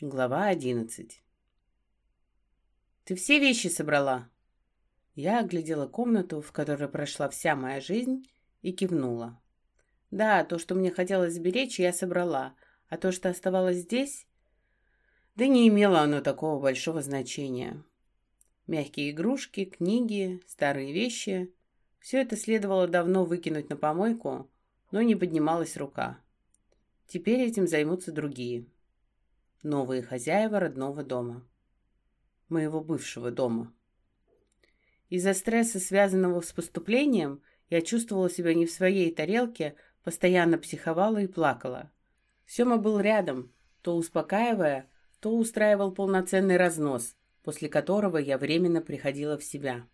Глава одиннадцать. «Ты все вещи собрала?» Я оглядела комнату, в которой прошла вся моя жизнь, и кивнула. «Да, то, что мне хотелось сберечь, я собрала, а то, что оставалось здесь...» Да не имело оно такого большого значения. Мягкие игрушки, книги, старые вещи — все это следовало давно выкинуть на помойку, но не поднималась рука. Теперь этим займутся другие новые хозяева родного дома. Моего бывшего дома. Из-за стресса, связанного с поступлением, я чувствовала себя не в своей тарелке, постоянно психовала и плакала. Сёма был рядом, то успокаивая, то устраивал полноценный разнос, после которого я временно приходила в себя.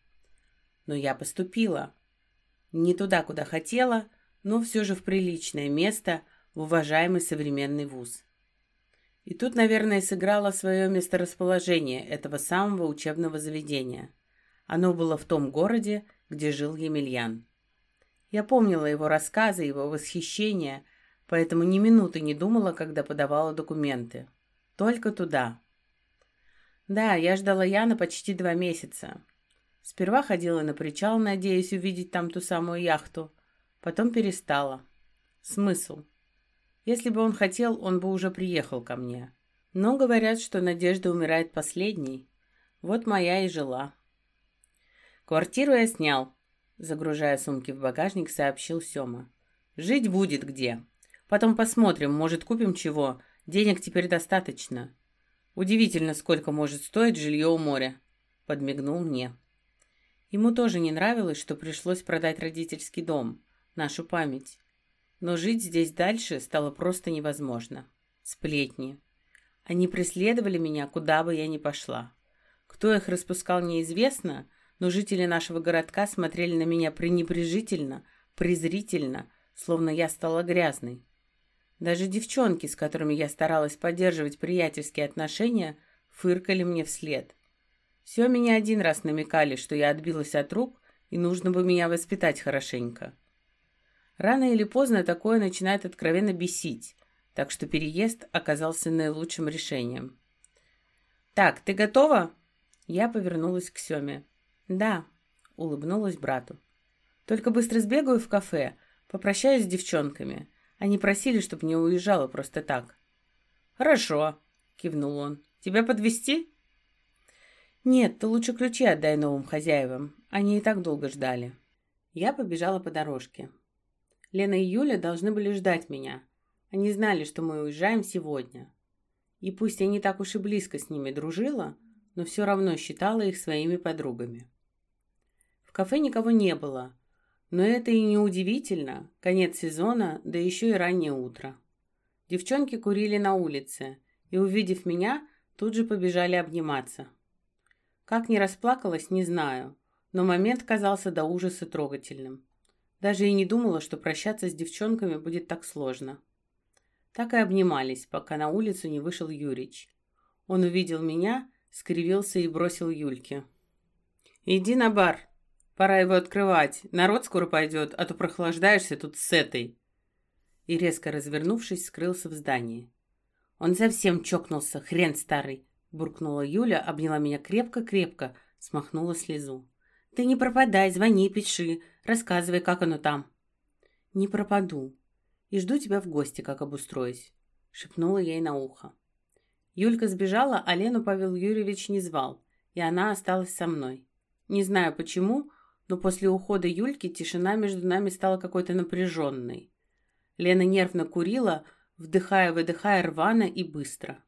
Но я поступила. Не туда, куда хотела, но все же в приличное место, в уважаемый современный вуз. И тут, наверное, сыграло свое месторасположение этого самого учебного заведения. Оно было в том городе, где жил Емельян. Я помнила его рассказы, его восхищение, поэтому ни минуты не думала, когда подавала документы. Только туда. Да, я ждала Яна почти два месяца. Сперва ходила на причал, надеясь увидеть там ту самую яхту. Потом перестала. Смысл? Если бы он хотел, он бы уже приехал ко мне. Но говорят, что надежда умирает последней. Вот моя и жила. Квартиру я снял, загружая сумки в багажник, сообщил Сёма. Жить будет где. Потом посмотрим, может, купим чего. Денег теперь достаточно. Удивительно, сколько может стоить жилье у моря. Подмигнул мне. Ему тоже не нравилось, что пришлось продать родительский дом, нашу память. Но жить здесь дальше стало просто невозможно. Сплетни. Они преследовали меня, куда бы я ни пошла. Кто их распускал, неизвестно, но жители нашего городка смотрели на меня пренебрежительно, презрительно, словно я стала грязной. Даже девчонки, с которыми я старалась поддерживать приятельские отношения, фыркали мне вслед. Все меня один раз намекали, что я отбилась от рук, и нужно бы меня воспитать хорошенько. Рано или поздно такое начинает откровенно бесить, так что переезд оказался наилучшим решением. «Так, ты готова?» Я повернулась к Семе. «Да», — улыбнулась брату. «Только быстро сбегаю в кафе, попрощаюсь с девчонками. Они просили, чтобы не уезжала просто так». «Хорошо», — кивнул он. «Тебя подвести? «Нет, ты лучше ключи отдай новым хозяевам. Они и так долго ждали». Я побежала по дорожке. Лена и Юля должны были ждать меня. Они знали, что мы уезжаем сегодня. И пусть я не так уж и близко с ними дружила, но все равно считала их своими подругами. В кафе никого не было, но это и не удивительно. Конец сезона, да еще и раннее утро. Девчонки курили на улице и, увидев меня, тут же побежали обниматься. Как не расплакалась, не знаю, но момент казался до ужаса трогательным. Даже и не думала, что прощаться с девчонками будет так сложно. Так и обнимались, пока на улицу не вышел Юрич. Он увидел меня, скривился и бросил Юльке. «Иди на бар. Пора его открывать. Народ скоро пойдет, а то прохлаждаешься тут с этой». И, резко развернувшись, скрылся в здании. «Он совсем чокнулся, хрен старый!» буркнула Юля, обняла меня крепко-крепко, смахнула слезу. «Ты не пропадай, звони, пиши. Рассказывай, как оно там». «Не пропаду. И жду тебя в гости, как обустроюсь», — шепнула ей на ухо. Юлька сбежала, а Лену Павел Юрьевич не звал, и она осталась со мной. Не знаю почему, но после ухода Юльки тишина между нами стала какой-то напряженной. Лена нервно курила, вдыхая-выдыхая рвано и быстро.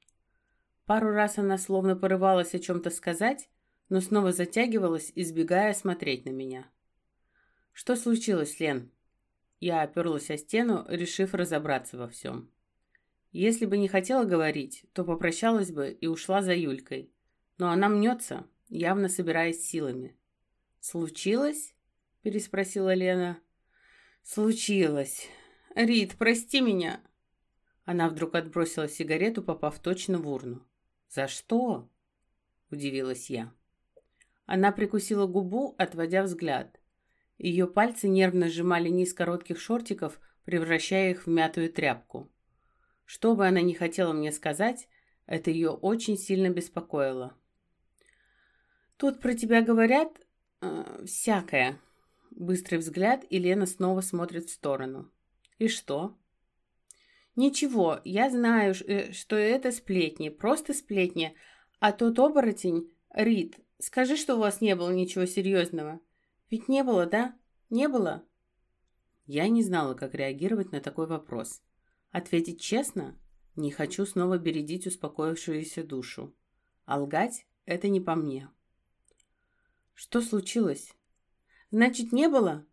Пару раз она словно порывалась о чем-то сказать, но снова затягивалась, избегая смотреть на меня. «Что случилось, Лен?» Я оперлась о стену, решив разобраться во всем. Если бы не хотела говорить, то попрощалась бы и ушла за Юлькой. Но она мнется, явно собираясь силами. «Случилось?» – переспросила Лена. «Случилось. Рит, прости меня!» Она вдруг отбросила сигарету, попав точно в урну. «За что?» – удивилась я. Она прикусила губу, отводя взгляд. Ее пальцы нервно сжимали низ коротких шортиков, превращая их в мятую тряпку. Что бы она ни хотела мне сказать, Это ее очень сильно беспокоило. «Тут про тебя говорят э, всякое». Быстрый взгляд, и Лена снова смотрит в сторону. «И что?» «Ничего, я знаю, э, что это сплетни, просто сплетни. А тот оборотень, Рит, скажи, что у вас не было ничего серьезного. Ведь не было, да? Не было?» Я не знала, как реагировать на такой вопрос. Ответить честно? Не хочу снова бередить успокоившуюся душу. А лгать — это не по мне. Что случилось? Значит, не было?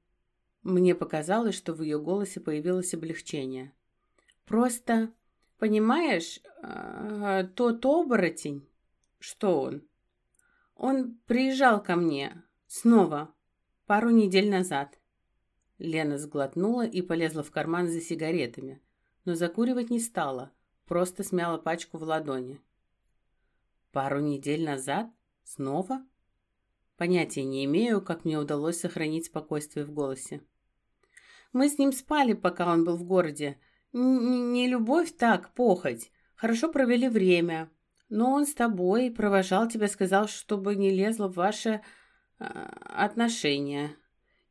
Мне показалось, что в ее голосе появилось облегчение. Просто, понимаешь, а, тот оборотень... Что он? Он приезжал ко мне снова пару недель назад. Лена сглотнула и полезла в карман за сигаретами, но закуривать не стала, просто смяла пачку в ладони. Пару недель назад? Снова? Понятия не имею, как мне удалось сохранить спокойствие в голосе. Мы с ним спали, пока он был в городе. Н не любовь так, похоть. Хорошо провели время. Но он с тобой провожал тебя, сказал, чтобы не лезло в ваши э, отношения.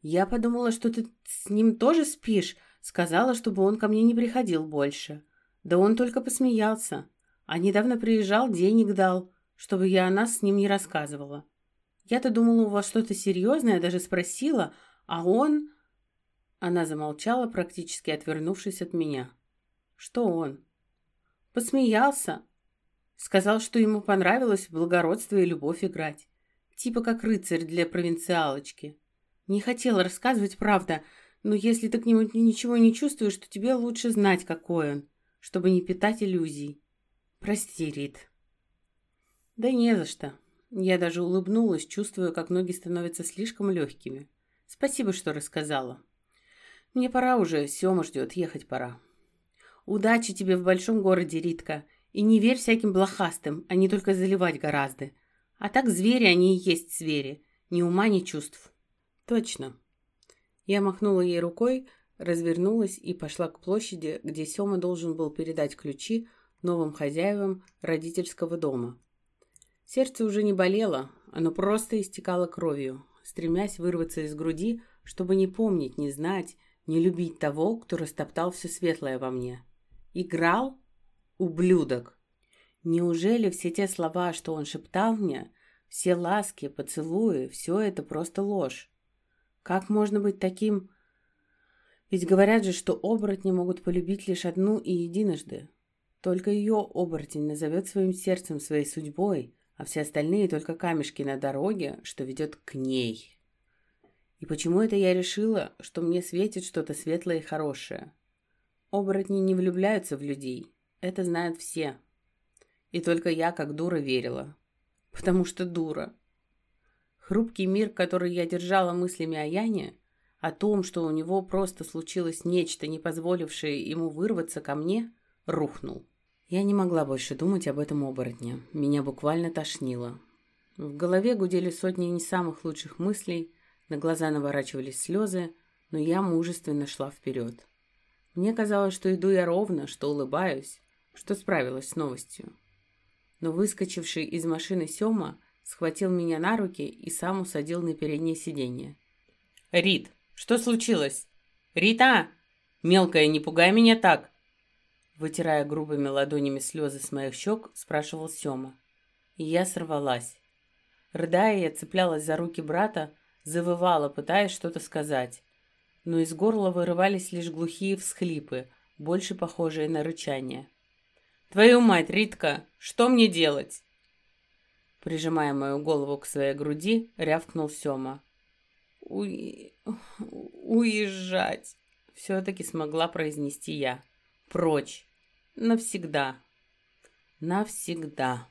Я подумала, что ты с ним тоже спишь. Сказала, чтобы он ко мне не приходил больше. Да он только посмеялся. А недавно приезжал, денег дал, чтобы я о нас с ним не рассказывала. Я-то думала, у вас что-то серьезное, даже спросила, а он...» Она замолчала, практически отвернувшись от меня. «Что он?» «Посмеялся. Сказал, что ему понравилось в благородство и любовь играть. Типа как рыцарь для провинциалочки. Не хотела рассказывать, правда, но если ты к нему ничего не чувствуешь, то тебе лучше знать, какой он, чтобы не питать иллюзий. Прости, Рит». «Да не за что. Я даже улыбнулась, чувствуя, как ноги становятся слишком легкими. Спасибо, что рассказала. Мне пора уже, Сёма ждет, ехать пора. Удачи тебе в большом городе, Ритка. И не верь всяким блохастым, они только заливать гораздо. А так звери, они и есть звери. Ни ума, ни чувств. Точно. Я махнула ей рукой, развернулась и пошла к площади, где Сёма должен был передать ключи новым хозяевам родительского дома. Сердце уже не болело, оно просто истекало кровью, стремясь вырваться из груди, чтобы не помнить, не знать, не любить того, кто растоптал все светлое во мне. Играл? Ублюдок! Неужели все те слова, что он шептал мне, все ласки, поцелуи, все это просто ложь? Как можно быть таким... Ведь говорят же, что оборотни могут полюбить лишь одну и единожды. Только ее оборотень назовет своим сердцем, своей судьбой, а все остальные только камешки на дороге, что ведет к ней. И почему это я решила, что мне светит что-то светлое и хорошее? Оборотни не влюбляются в людей, это знают все. И только я, как дура, верила. Потому что дура. Хрупкий мир, который я держала мыслями о Яне, о том, что у него просто случилось нечто, не позволившее ему вырваться ко мне, рухнул. Я не могла больше думать об этом оборотне. Меня буквально тошнило. В голове гудели сотни не самых лучших мыслей, на глаза наворачивались слезы, но я мужественно шла вперед. Мне казалось, что иду я ровно, что улыбаюсь, что справилась с новостью. Но выскочивший из машины Сёма схватил меня на руки и сам усадил на переднее сиденье. «Рит, что случилось? Рита! Мелкая, не пугай меня так!» Вытирая грубыми ладонями слезы с моих щек, спрашивал Сёма. И я сорвалась. Рыдая, я цеплялась за руки брата, завывала, пытаясь что-то сказать. Но из горла вырывались лишь глухие всхлипы, больше похожие на рычание. «Твою мать, Ритка, что мне делать?» Прижимая мою голову к своей груди, рявкнул Сёма. «Уи... уезжать!» Все-таки смогла произнести я. Прочь. Навсегда. Навсегда.